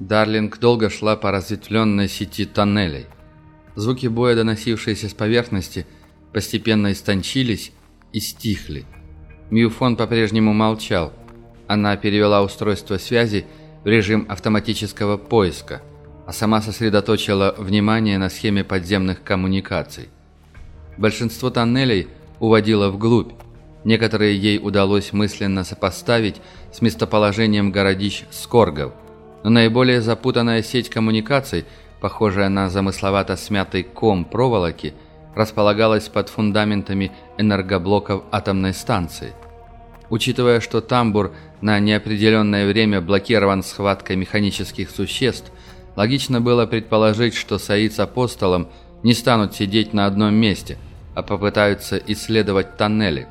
Дарлинг долго шла по разветвленной сети тоннелей. Звуки боя, доносившиеся с поверхности, постепенно истончились и стихли. Мьюфон по-прежнему молчал. Она перевела устройство связи в режим автоматического поиска, а сама сосредоточила внимание на схеме подземных коммуникаций. Большинство тоннелей уводило вглубь. Некоторые ей удалось мысленно сопоставить с местоположением городищ Скоргов. Но наиболее запутанная сеть коммуникаций, похожая на замысловато смятый ком проволоки, располагалась под фундаментами энергоблоков атомной станции. Учитывая, что тамбур на неопределенное время блокирован схваткой механических существ, логично было предположить, что Саид с Апостолом не станут сидеть на одном месте, а попытаются исследовать тоннели.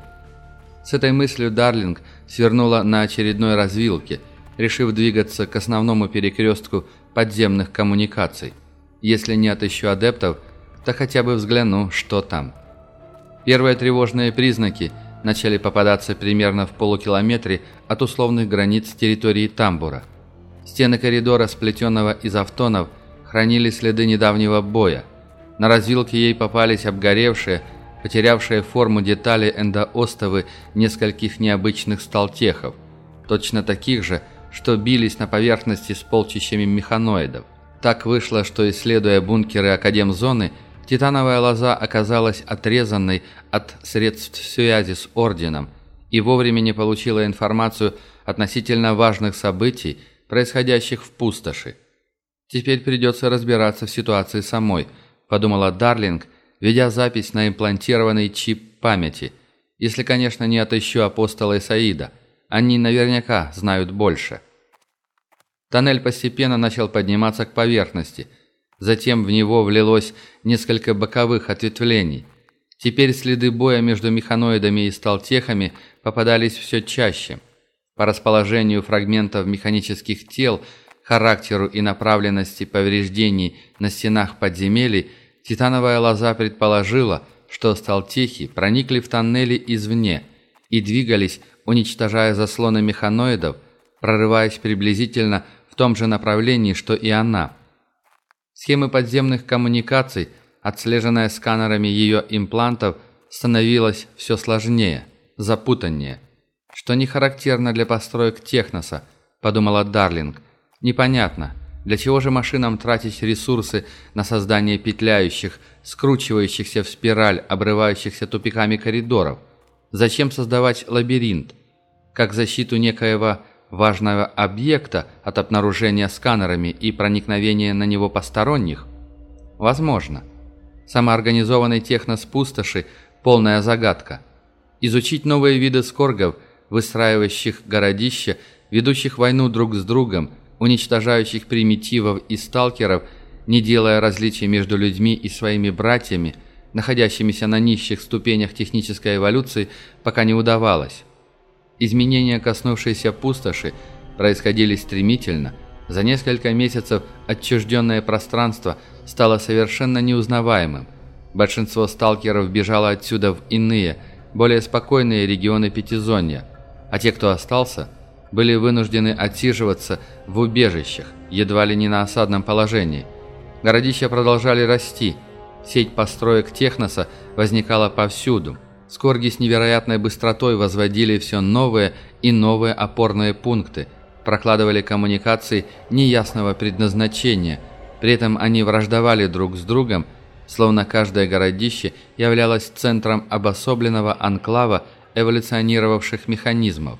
С этой мыслью Дарлинг свернула на очередной развилке, решив двигаться к основному перекрестку подземных коммуникаций. Если не отыщу адептов, то хотя бы взгляну, что там. Первые тревожные признаки начали попадаться примерно в полукилометре от условных границ территории тамбура. Стены коридора, сплетенного из автонов, хранили следы недавнего боя. На развилке ей попались обгоревшие, потерявшие форму детали эндоостовы нескольких необычных сталтехов, точно таких же, что бились на поверхности с полчищами механоидов. Так вышло, что исследуя бункеры Академзоны, титановая лоза оказалась отрезанной от средств связи с Орденом и вовремя не получила информацию относительно важных событий, происходящих в пустоши. «Теперь придется разбираться в ситуации самой», – подумала Дарлинг, ведя запись на имплантированный чип памяти. «Если, конечно, не отыщу апостола Исаида. Они наверняка знают больше». Тоннель постепенно начал подниматься к поверхности. Затем в него влилось несколько боковых ответвлений. Теперь следы боя между механоидами и сталтехами попадались все чаще. По расположению фрагментов механических тел, характеру и направленности повреждений на стенах подземелий, титановая лоза предположила, что сталтехи проникли в тоннели извне и двигались, уничтожая заслоны механоидов, прорываясь приблизительно в том же направлении, что и она. Схемы подземных коммуникаций, отслеженная сканерами ее имплантов, становилась все сложнее, запутаннее. Что не характерно для построек Техноса, подумала Дарлинг. Непонятно, для чего же машинам тратить ресурсы на создание петляющих, скручивающихся в спираль, обрывающихся тупиками коридоров? Зачем создавать лабиринт? Как защиту некоего важного объекта от обнаружения сканерами и проникновения на него посторонних? Возможно. Самоорганизованный технос пустоши – полная загадка. Изучить новые виды скоргов, выстраивающих городища, ведущих войну друг с другом, уничтожающих примитивов и сталкеров, не делая различий между людьми и своими братьями, находящимися на низших ступенях технической эволюции, пока не удавалось. Изменения, коснувшиеся пустоши, происходили стремительно. За несколько месяцев отчужденное пространство стало совершенно неузнаваемым. Большинство сталкеров бежало отсюда в иные, более спокойные регионы Пятизонья, а те, кто остался, были вынуждены отсиживаться в убежищах, едва ли не на осадном положении. Городища продолжали расти, сеть построек Техноса возникала повсюду – Скорги с невероятной быстротой возводили все новые и новые опорные пункты, прокладывали коммуникации неясного предназначения. При этом они враждовали друг с другом, словно каждое городище являлось центром обособленного анклава эволюционировавших механизмов.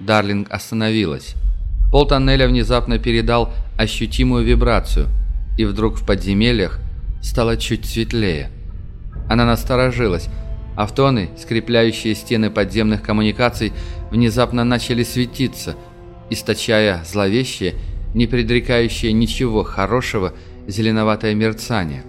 Дарлинг остановилась. Пол тоннеля внезапно передал ощутимую вибрацию, и вдруг в подземельях стало чуть светлее. Она насторожилась, Автоны, скрепляющие стены подземных коммуникаций, внезапно начали светиться, источая зловещее, не предрекающее ничего хорошего, зеленоватое мерцание.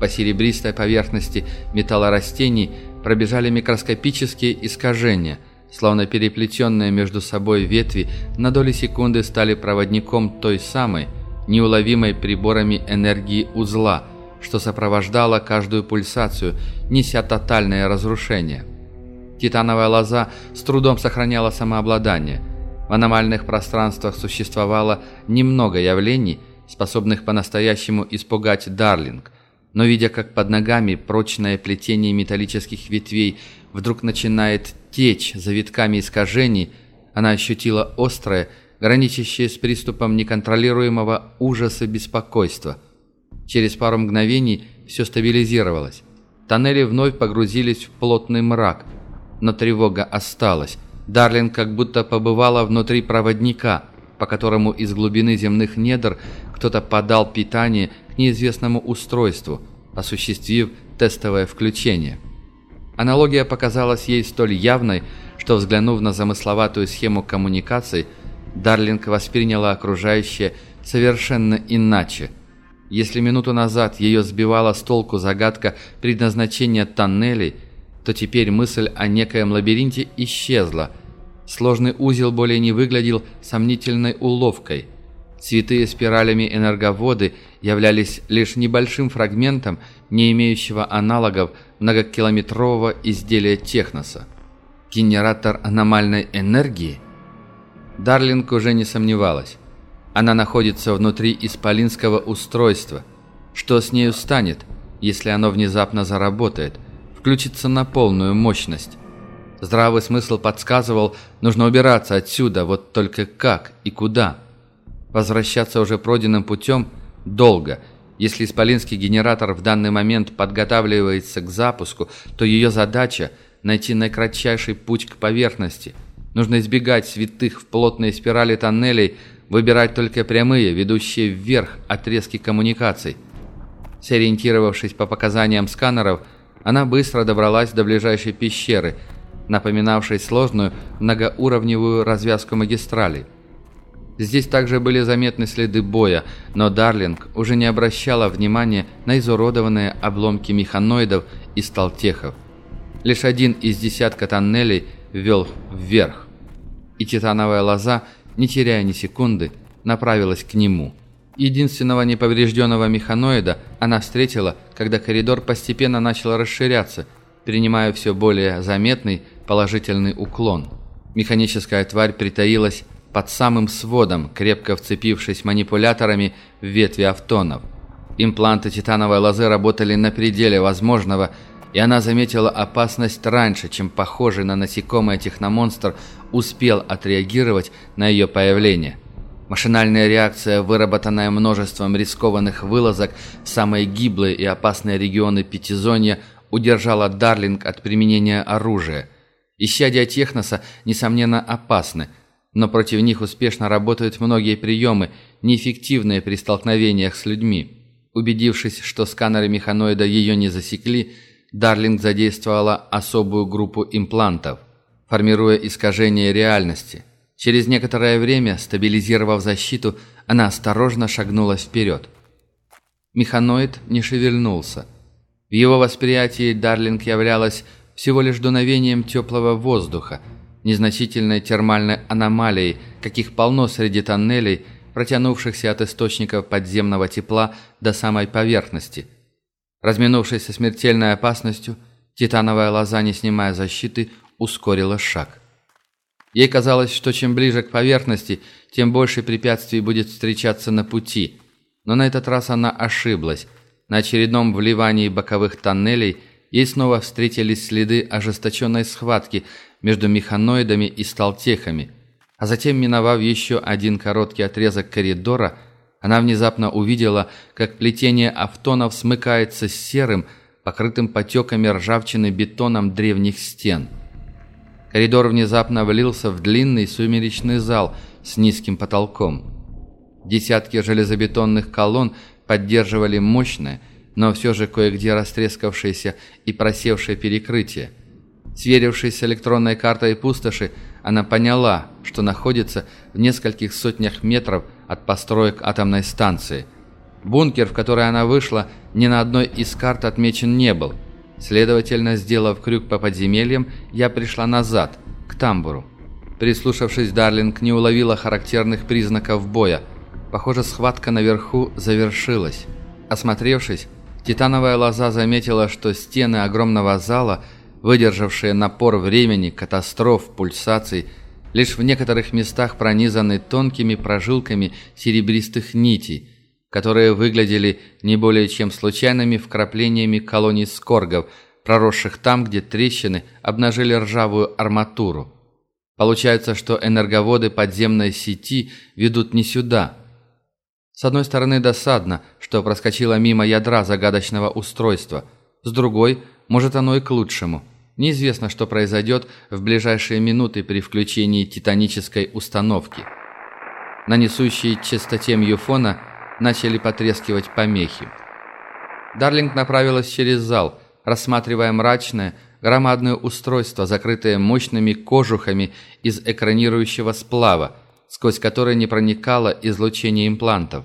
По серебристой поверхности металлорастений пробежали микроскопические искажения, словно переплетенные между собой ветви на доли секунды стали проводником той самой, неуловимой приборами энергии узла – что сопровождало каждую пульсацию, неся тотальное разрушение. Титановая лоза с трудом сохраняла самообладание. В аномальных пространствах существовало немного явлений, способных по-настоящему испугать Дарлинг, но видя, как под ногами прочное плетение металлических ветвей вдруг начинает течь завитками искажений, она ощутила острое, граничащее с приступом неконтролируемого ужаса беспокойства. Через пару мгновений все стабилизировалось. Тоннели вновь погрузились в плотный мрак, но тревога осталась. Дарлин как будто побывала внутри проводника, по которому из глубины земных недр кто-то подал питание к неизвестному устройству, осуществив тестовое включение. Аналогия показалась ей столь явной, что, взглянув на замысловатую схему коммуникаций, Дарлинг восприняла окружающее совершенно иначе. Если минуту назад ее сбивала с толку загадка предназначения тоннелей, то теперь мысль о некоем лабиринте исчезла. Сложный узел более не выглядел сомнительной уловкой. Цветы спиралями энерговоды являлись лишь небольшим фрагментом, не имеющего аналогов многокилометрового изделия техноса. Генератор аномальной энергии? Дарлинг уже не сомневалась. Она находится внутри исполинского устройства. Что с нею станет, если оно внезапно заработает, включится на полную мощность? Здравый смысл подсказывал, нужно убираться отсюда, вот только как и куда. Возвращаться уже пройденным путем долго. Если исполинский генератор в данный момент подготавливается к запуску, то ее задача – найти наикратчайший путь к поверхности. Нужно избегать святых в плотной спирали тоннелей – выбирать только прямые, ведущие вверх отрезки коммуникаций. Сориентировавшись по показаниям сканеров, она быстро добралась до ближайшей пещеры, напоминавшей сложную многоуровневую развязку магистралей. Здесь также были заметны следы боя, но Дарлинг уже не обращала внимания на изуродованные обломки механоидов и сталтехов. Лишь один из десятка тоннелей вел вверх, и титановая лоза – не теряя ни секунды, направилась к нему. Единственного неповрежденного механоида она встретила, когда коридор постепенно начал расширяться, принимая все более заметный положительный уклон. Механическая тварь притаилась под самым сводом, крепко вцепившись манипуляторами в ветви автонов. Импланты титановой лозы работали на пределе возможного, и она заметила опасность раньше, чем похожий на насекомое техномонстр успел отреагировать на ее появление. Машинальная реакция, выработанная множеством рискованных вылазок в самые гиблые и опасные регионы Пятизонья, удержала Дарлинг от применения оружия. Исчадия Техноса, несомненно, опасны, но против них успешно работают многие приемы, неэффективные при столкновениях с людьми. Убедившись, что сканеры механоида ее не засекли, Дарлинг задействовала особую группу имплантов, формируя искажение реальности. Через некоторое время, стабилизировав защиту, она осторожно шагнула вперед. Механоид не шевельнулся. В его восприятии Дарлинг являлась всего лишь дуновением теплого воздуха, незначительной термальной аномалией, каких полно среди тоннелей, протянувшихся от источников подземного тепла до самой поверхности – Разминувшись со смертельной опасностью, титановая лоза, не снимая защиты, ускорила шаг. Ей казалось, что чем ближе к поверхности, тем больше препятствий будет встречаться на пути. Но на этот раз она ошиблась. На очередном вливании боковых тоннелей ей снова встретились следы ожесточенной схватки между механоидами и сталтехами. А затем, миновав еще один короткий отрезок коридора, она внезапно увидела, как плетение автонов смыкается с серым, покрытым потеками ржавчины бетоном древних стен. Коридор внезапно влился в длинный сумеречный зал с низким потолком. Десятки железобетонных колонн поддерживали мощное, но все же кое-где растрескавшееся и просевшее перекрытие. Сверившись с электронной картой пустоши, она поняла, что находится в нескольких сотнях метров от построек атомной станции. Бункер, в который она вышла, ни на одной из карт отмечен не был. Следовательно, сделав крюк по подземельям, я пришла назад, к тамбуру. Прислушавшись, Дарлинг не уловила характерных признаков боя. Похоже, схватка наверху завершилась. Осмотревшись, титановая лоза заметила, что стены огромного зала – выдержавшие напор времени, катастроф, пульсаций, лишь в некоторых местах пронизаны тонкими прожилками серебристых нитей, которые выглядели не более чем случайными вкраплениями колоний скоргов, проросших там, где трещины обнажили ржавую арматуру. Получается, что энерговоды подземной сети ведут не сюда. С одной стороны, досадно, что проскочило мимо ядра загадочного устройства. С другой, может оно и к лучшему. Неизвестно, что произойдет в ближайшие минуты при включении титанической установки. На несущей частоте мьюфона начали потрескивать помехи. Дарлинг направилась через зал, рассматривая мрачное, громадное устройство, закрытое мощными кожухами из экранирующего сплава, сквозь которое не проникало излучение имплантов.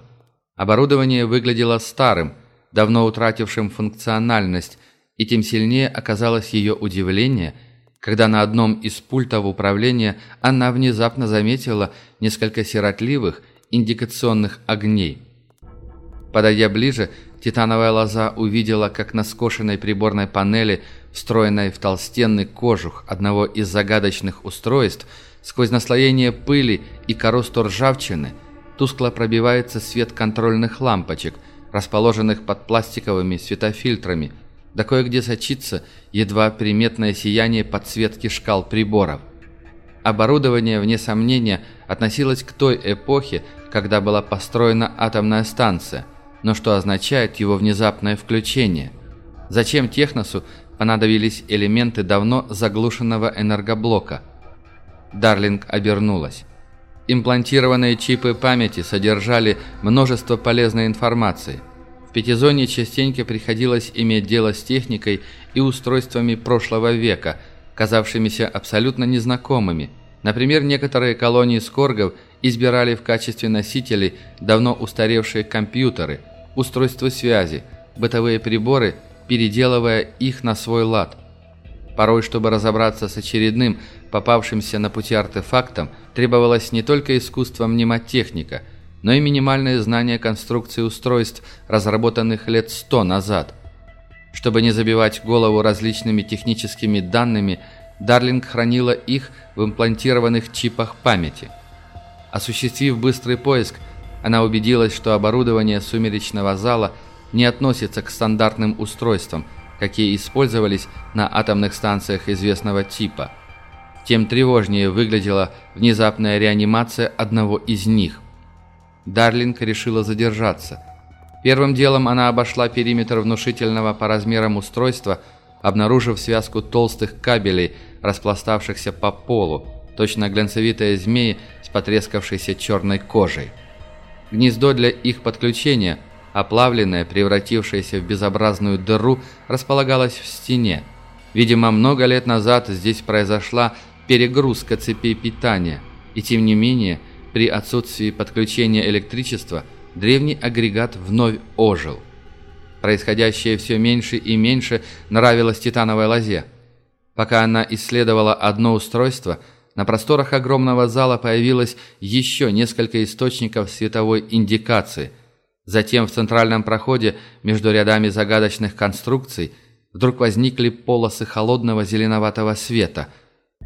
Оборудование выглядело старым, давно утратившим функциональность, и тем сильнее оказалось ее удивление, когда на одном из пультов управления она внезапно заметила несколько сиротливых индикационных огней. Подойдя ближе, титановая лоза увидела, как на скошенной приборной панели, встроенной в толстенный кожух одного из загадочных устройств, сквозь наслоение пыли и коросту ржавчины, тускло пробивается свет контрольных лампочек, расположенных под пластиковыми светофильтрами – да кое-где сочится едва приметное сияние подсветки шкал приборов. Оборудование, вне сомнения, относилось к той эпохе, когда была построена атомная станция, но что означает его внезапное включение? Зачем Техносу понадобились элементы давно заглушенного энергоблока? Дарлинг обернулась. Имплантированные чипы памяти содержали множество полезной информации – пятизоне частенько приходилось иметь дело с техникой и устройствами прошлого века, казавшимися абсолютно незнакомыми. Например, некоторые колонии скоргов избирали в качестве носителей давно устаревшие компьютеры, устройства связи, бытовые приборы, переделывая их на свой лад. Порой, чтобы разобраться с очередным попавшимся на пути артефактом, требовалось не только искусство мнемотехника – но и минимальное знание конструкции устройств, разработанных лет сто назад. Чтобы не забивать голову различными техническими данными, Дарлинг хранила их в имплантированных чипах памяти. Осуществив быстрый поиск, она убедилась, что оборудование сумеречного зала не относится к стандартным устройствам, какие использовались на атомных станциях известного типа. Тем тревожнее выглядела внезапная реанимация одного из них. Дарлинг решила задержаться. Первым делом она обошла периметр внушительного по размерам устройства, обнаружив связку толстых кабелей, распластавшихся по полу, точно глянцевитые змеи с потрескавшейся черной кожей. Гнездо для их подключения, оплавленное, превратившееся в безобразную дыру, располагалось в стене. Видимо, много лет назад здесь произошла перегрузка цепей питания, и тем не менее – при отсутствии подключения электричества древний агрегат вновь ожил. Происходящее все меньше и меньше нравилось титановой лозе. Пока она исследовала одно устройство, на просторах огромного зала появилось еще несколько источников световой индикации. Затем в центральном проходе между рядами загадочных конструкций вдруг возникли полосы холодного зеленоватого света.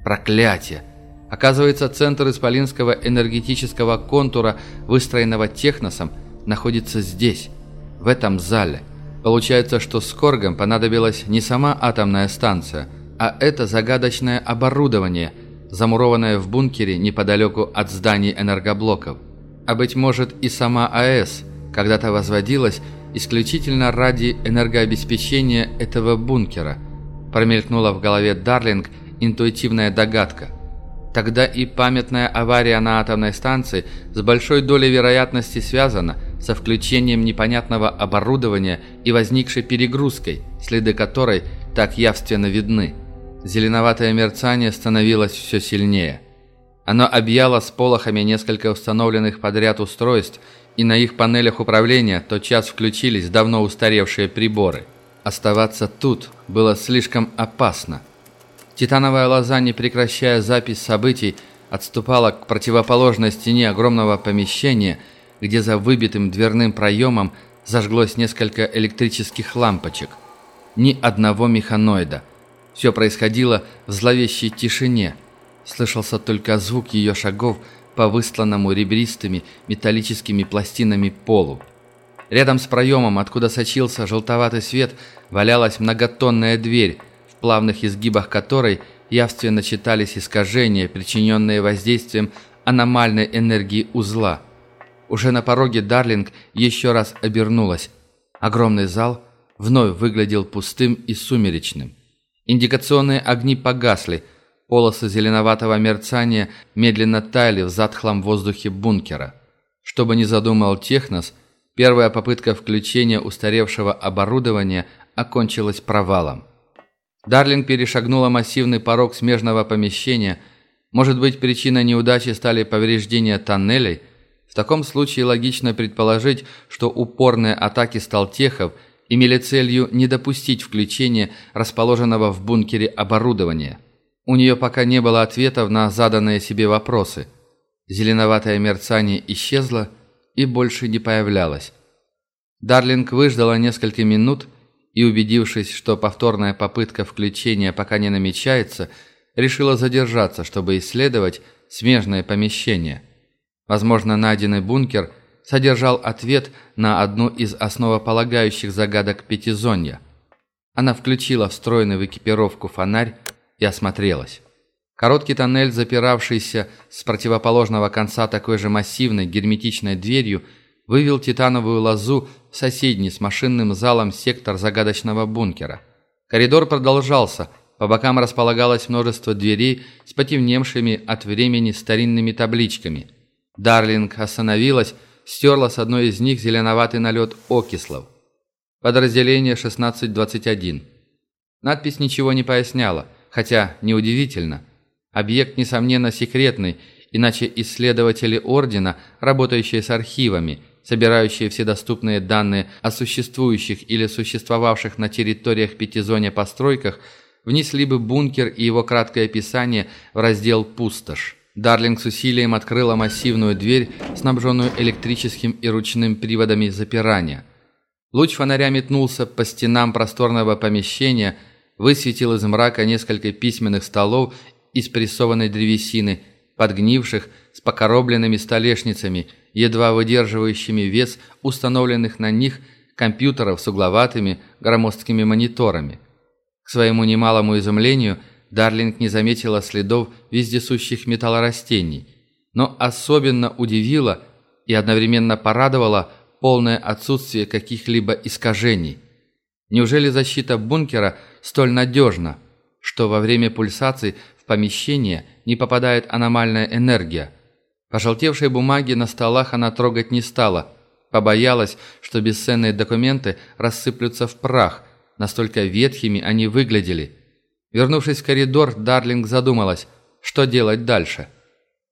Проклятие! Оказывается, центр исполинского энергетического контура, выстроенного техносом, находится здесь, в этом зале. Получается, что с Коргом понадобилась не сама атомная станция, а это загадочное оборудование, замурованное в бункере неподалеку от зданий энергоблоков. А быть может и сама АЭС когда-то возводилась исключительно ради энергообеспечения этого бункера. Промелькнула в голове Дарлинг интуитивная догадка – Тогда и памятная авария на атомной станции с большой долей вероятности связана со включением непонятного оборудования и возникшей перегрузкой, следы которой так явственно видны. Зеленоватое мерцание становилось все сильнее. Оно объяло с полохами несколько установленных подряд устройств, и на их панелях управления тотчас включились давно устаревшие приборы. Оставаться тут было слишком опасно. Титановая лоза, не прекращая запись событий, отступала к противоположной стене огромного помещения, где за выбитым дверным проемом зажглось несколько электрических лампочек. Ни одного механоида. Все происходило в зловещей тишине. слышался только звук ее шагов по выстланному ребристыми металлическими пластинами полу. Рядом с проемом, откуда сочился желтоватый свет, валялась многотонная дверь, в плавных изгибах которой явственно читались искажения, причиненные воздействием аномальной энергии узла. Уже на пороге Дарлинг еще раз обернулась. Огромный зал вновь выглядел пустым и сумеречным. Индикационные огни погасли, полосы зеленоватого мерцания медленно таяли в затхлом воздухе бункера. Что бы ни задумал Технос, первая попытка включения устаревшего оборудования окончилась провалом. Дарлинг перешагнула массивный порог смежного помещения. Может быть, причиной неудачи стали повреждения тоннелей? В таком случае логично предположить, что упорные атаки сталтехов имели целью не допустить включения расположенного в бункере оборудования. У нее пока не было ответов на заданные себе вопросы. Зеленоватое мерцание исчезло и больше не появлялось. Дарлинг выждала несколько минут и, убедившись, что повторная попытка включения пока не намечается, решила задержаться, чтобы исследовать смежное помещение. Возможно, найденный бункер содержал ответ на одну из основополагающих загадок Пятизонья. Она включила встроенный в экипировку фонарь и осмотрелась. Короткий тоннель, запиравшийся с противоположного конца такой же массивной герметичной дверью, вывел титановую лозу в соседний с машинным залом сектор загадочного бункера. Коридор продолжался, по бокам располагалось множество дверей с потемневшими от времени старинными табличками. Дарлинг остановилась, стерла с одной из них зеленоватый налет окислов. Подразделение 1621. Надпись ничего не поясняла, хотя неудивительно. Объект, несомненно, секретный, иначе исследователи Ордена, работающие с архивами, собирающие все доступные данные о существующих или существовавших на территориях Пятизоне постройках, внесли бы бункер и его краткое описание в раздел «Пустошь». Дарлинг с усилием открыла массивную дверь, снабженную электрическим и ручным приводами запирания. Луч фонаря метнулся по стенам просторного помещения, высветил из мрака несколько письменных столов из прессованной древесины, подгнивших, с покоробленными столешницами – едва выдерживающими вес установленных на них компьютеров с угловатыми громоздкими мониторами. К своему немалому изумлению Дарлинг не заметила следов вездесущих металлорастений, но особенно удивило и одновременно порадовало полное отсутствие каких-либо искажений. Неужели защита бункера столь надежна, что во время пульсаций в помещение не попадает аномальная энергия – Пожелтевшие бумаги на столах она трогать не стала. Побоялась, что бесценные документы рассыплются в прах, настолько ветхими они выглядели. Вернувшись в коридор, Дарлинг задумалась, что делать дальше.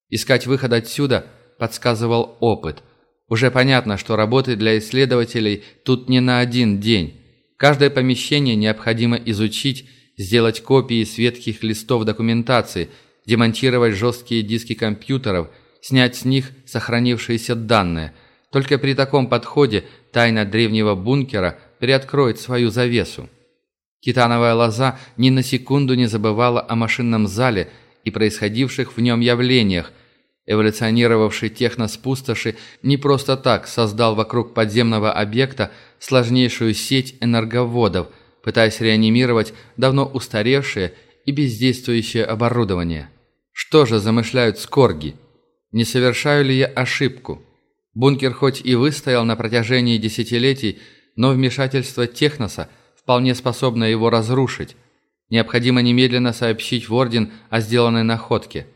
Искать выход отсюда подсказывал опыт. Уже понятно, что работы для исследователей тут не на один день. Каждое помещение необходимо изучить, сделать копии с ветхих листов документации, демонтировать жесткие диски компьютеров – снять с них сохранившиеся данные. Только при таком подходе тайна древнего бункера приоткроет свою завесу. Титановая лоза ни на секунду не забывала о машинном зале и происходивших в нем явлениях. Эволюционировавший технос пустоши не просто так создал вокруг подземного объекта сложнейшую сеть энерговодов, пытаясь реанимировать давно устаревшее и бездействующее оборудование. Что же замышляют скорги? Не совершаю ли я ошибку? Бункер хоть и выстоял на протяжении десятилетий, но вмешательство Техноса вполне способно его разрушить. Необходимо немедленно сообщить в Орден о сделанной находке.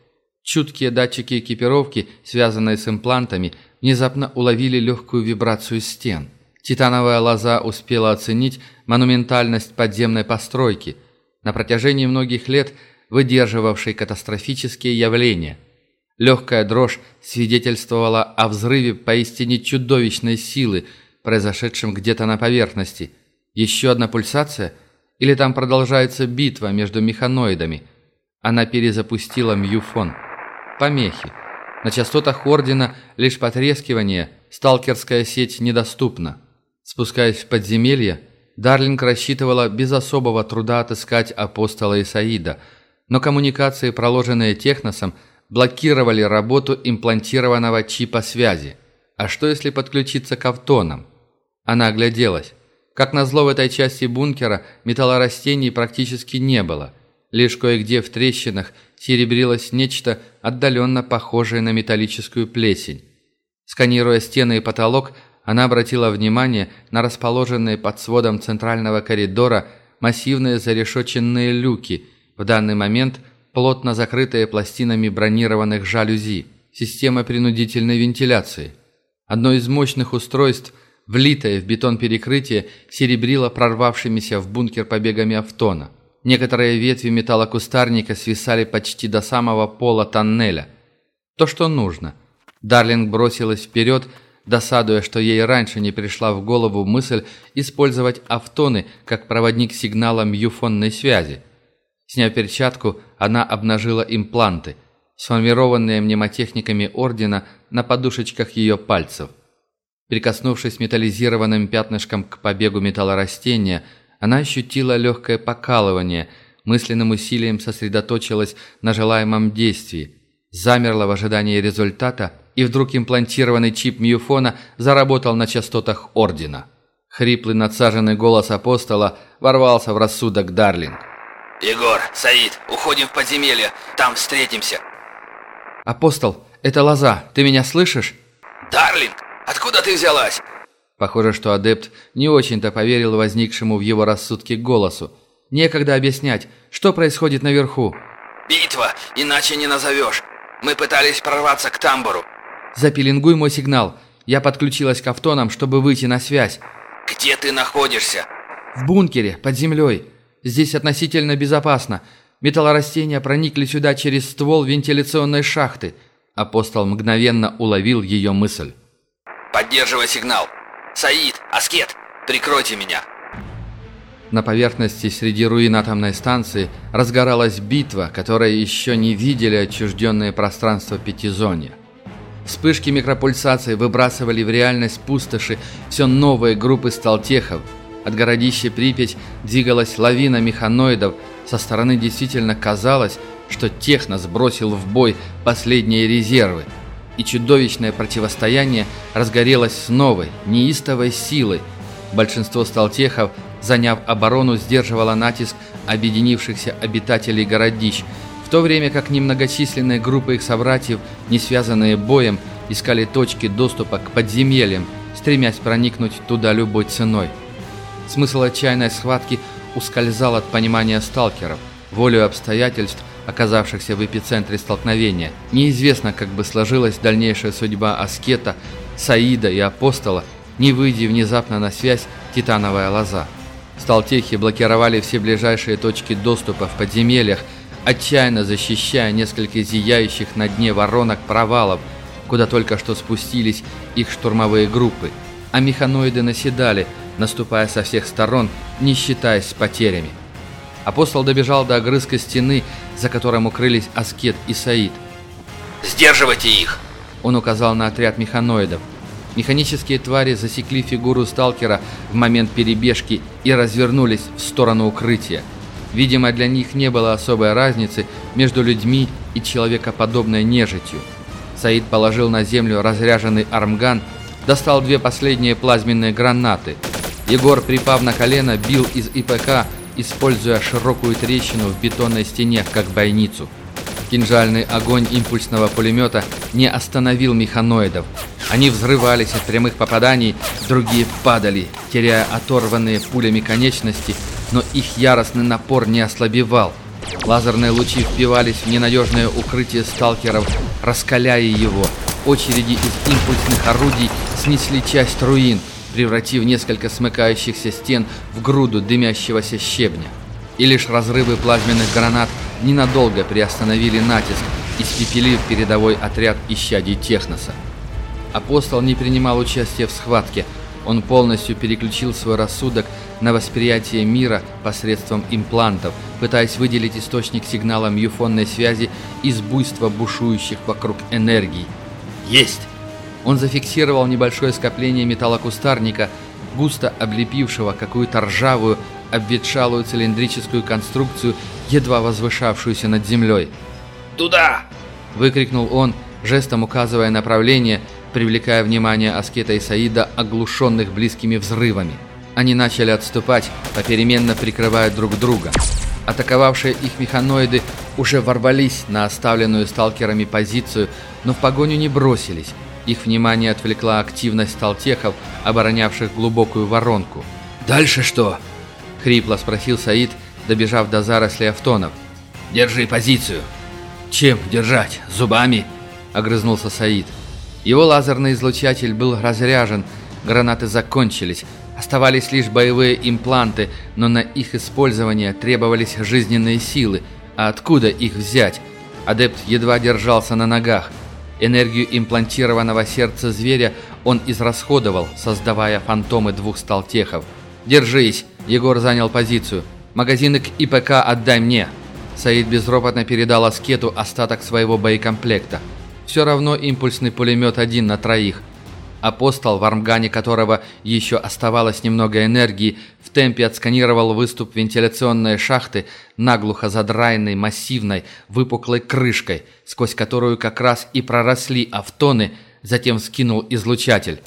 Чуткие датчики экипировки, связанные с имплантами, внезапно уловили легкую вибрацию стен. Титановая лоза успела оценить монументальность подземной постройки, на протяжении многих лет выдерживавшей катастрофические явления – Легкая дрожь свидетельствовала о взрыве поистине чудовищной силы, произошедшем где-то на поверхности. Еще одна пульсация? Или там продолжается битва между механоидами? Она перезапустила мюфон. Помехи. На частотах Ордена лишь потрескивание, сталкерская сеть недоступна. Спускаясь в подземелье, Дарлинг рассчитывала без особого труда отыскать апостола Исаида – Но коммуникации, проложенные техносом, блокировали работу имплантированного чипа связи. А что если подключиться к автонам? Она огляделась. Как назло в этой части бункера металлорастений практически не было. Лишь кое-где в трещинах серебрилось нечто отдаленно похожее на металлическую плесень. Сканируя стены и потолок, она обратила внимание на расположенные под сводом центрального коридора массивные зарешоченные люки, в данный момент плотно закрытые пластинами бронированных жалюзи, система принудительной вентиляции. Одно из мощных устройств – влитое в бетон перекрытие, серебрило прорвавшимися в бункер побегами автона. Некоторые ветви металлокустарника свисали почти до самого пола тоннеля. То, что нужно. Дарлинг бросилась вперед, досадуя, что ей раньше не пришла в голову мысль использовать автоны как проводник сигнала мюфонной связи. Сняв перчатку, она обнажила импланты, сформированные мнемотехниками Ордена на подушечках ее пальцев – Прикоснувшись металлизированным пятнышком к побегу металлорастения, она ощутила легкое покалывание, мысленным усилием сосредоточилась на желаемом действии, замерла в ожидании результата, и вдруг имплантированный чип мюфона заработал на частотах Ордена. Хриплый надсаженный голос апостола ворвался в рассудок Дарлинг. «Егор, Саид, уходим в подземелье, там встретимся!» «Апостол, это Лоза, ты меня слышишь?» «Дарлинг, Откуда ты взялась?» Похоже, что адепт не очень-то поверил возникшему в его рассудке голосу. Некогда объяснять, что происходит наверху. «Битва, иначе не назовешь. Мы пытались прорваться к тамбуру». «Запеленгуй мой сигнал. Я подключилась к автонам, чтобы выйти на связь». «Где ты находишься?» «В бункере, под землей. Здесь относительно безопасно. Металлорастения проникли сюда через ствол вентиляционной шахты». Апостол мгновенно уловил ее мысль. Поддерживай сигнал. Саид, Аскет, прикройте меня. На поверхности среди руин атомной станции разгоралась битва, которой еще не видели отчужденные пространства Пятизонья. Вспышки микропульсации выбрасывали в реальность пустоши все новые группы сталтехов. От городища Припять двигалась лавина механоидов. Со стороны действительно казалось, что Техно сбросил в бой последние резервы – и чудовищное противостояние разгорелось с новой, неистовой силой. Большинство сталтехов, заняв оборону, сдерживало натиск объединившихся обитателей городищ, в то время как немногочисленные группы их собратьев, не связанные боем, искали точки доступа к подземельям, стремясь проникнуть туда любой ценой. Смысл отчаянной схватки ускользал от понимания сталкеров. Волю обстоятельств оказавшихся в эпицентре столкновения. Неизвестно, как бы сложилась дальнейшая судьба Аскета, Саида и Апостола, не выйдя внезапно на связь титановая лоза. Сталтехи блокировали все ближайшие точки доступа в подземельях, отчаянно защищая несколько зияющих на дне воронок провалов, куда только что спустились их штурмовые группы. А механоиды наседали, наступая со всех сторон, не считаясь с потерями. Апостол добежал до огрызка стены, за которым укрылись Аскет и Саид. «Сдерживайте их!» Он указал на отряд механоидов. Механические твари засекли фигуру сталкера в момент перебежки и развернулись в сторону укрытия. Видимо, для них не было особой разницы между людьми и человекоподобной нежитью. Саид положил на землю разряженный армган, достал две последние плазменные гранаты. Егор, припав на колено, бил из ИПК используя широкую трещину в бетонной стене, как бойницу. Кинжальный огонь импульсного пулемета не остановил механоидов. Они взрывались от прямых попаданий, другие падали, теряя оторванные пулями конечности, но их яростный напор не ослабевал. Лазерные лучи впивались в ненадежное укрытие сталкеров, раскаляя его. Очереди из импульсных орудий снесли часть руин – превратив несколько смыкающихся стен в груду дымящегося щебня. И лишь разрывы плазменных гранат ненадолго приостановили натиск, испепелив передовой отряд исчадий Техноса. Апостол не принимал участия в схватке, он полностью переключил свой рассудок на восприятие мира посредством имплантов, пытаясь выделить источник сигнала мюфонной связи из буйства бушующих вокруг энергий. Есть! Он зафиксировал небольшое скопление металлокустарника, густо облепившего какую-то ржавую, обветшалую цилиндрическую конструкцию едва возвышавшуюся над землей. «Туда!» – выкрикнул он, жестом указывая направление, привлекая внимание Аскета и Саида, оглушенных близкими взрывами. Они начали отступать, попеременно прикрывая друг друга. Атаковавшие их механоиды уже ворвались на оставленную сталкерами позицию, но в погоню не бросились. Их внимание отвлекла активность сталтехов, оборонявших глубокую воронку. «Дальше что?» — хрипло спросил Саид, добежав до зарослей автонов. «Держи позицию!» «Чем держать? Зубами?» — огрызнулся Саид. Его лазерный излучатель был разряжен, гранаты закончились, оставались лишь боевые импланты, но на их использование требовались жизненные силы, а откуда их взять? Адепт едва держался на ногах. Энергию имплантированного сердца зверя он израсходовал, создавая фантомы двух сталтехов. «Держись!» – Егор занял позицию. «Магазины к ИПК отдай мне!» Саид безропотно передал Аскету остаток своего боекомплекта. Все равно импульсный пулемет один на троих. Апостол, в армгане которого еще оставалось немного энергии, в темпе отсканировал выступ вентиляционной шахты, наглухо задраенной, массивной, выпуклой крышкой, сквозь которую как раз и проросли автоны, затем скинул излучатель.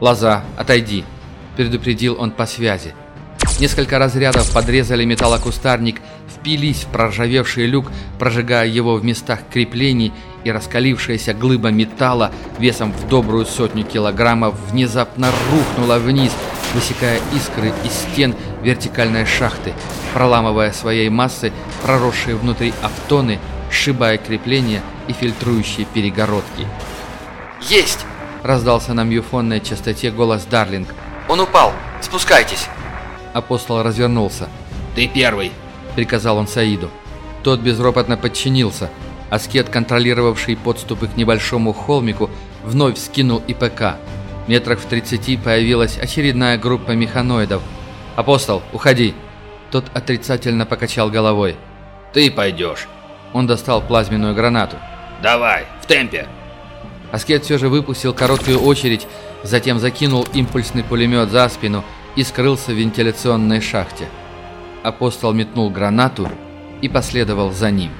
«Лоза, отойди!» – предупредил он по связи. Несколько разрядов подрезали металлокустарник, впились в проржавевший люк, прожигая его в местах креплений и раскалившаяся глыба металла весом в добрую сотню килограммов внезапно рухнула вниз, высекая искры из стен вертикальной шахты, проламывая своей массой проросшие внутри автоны, сшибая крепления и фильтрующие перегородки. «Есть!» — раздался на мьюфонной частоте голос Дарлинг. «Он упал! Спускайтесь!» Апостол развернулся. «Ты первый!» — приказал он Саиду. Тот безропотно подчинился — Аскет, контролировавший подступы к небольшому холмику, вновь скинул ИПК. Метрах в 30 появилась очередная группа механоидов. «Апостол, уходи!» Тот отрицательно покачал головой. «Ты пойдешь!» Он достал плазменную гранату. «Давай, в темпе!» Аскет все же выпустил короткую очередь, затем закинул импульсный пулемет за спину и скрылся в вентиляционной шахте. Апостол метнул гранату и последовал за ним.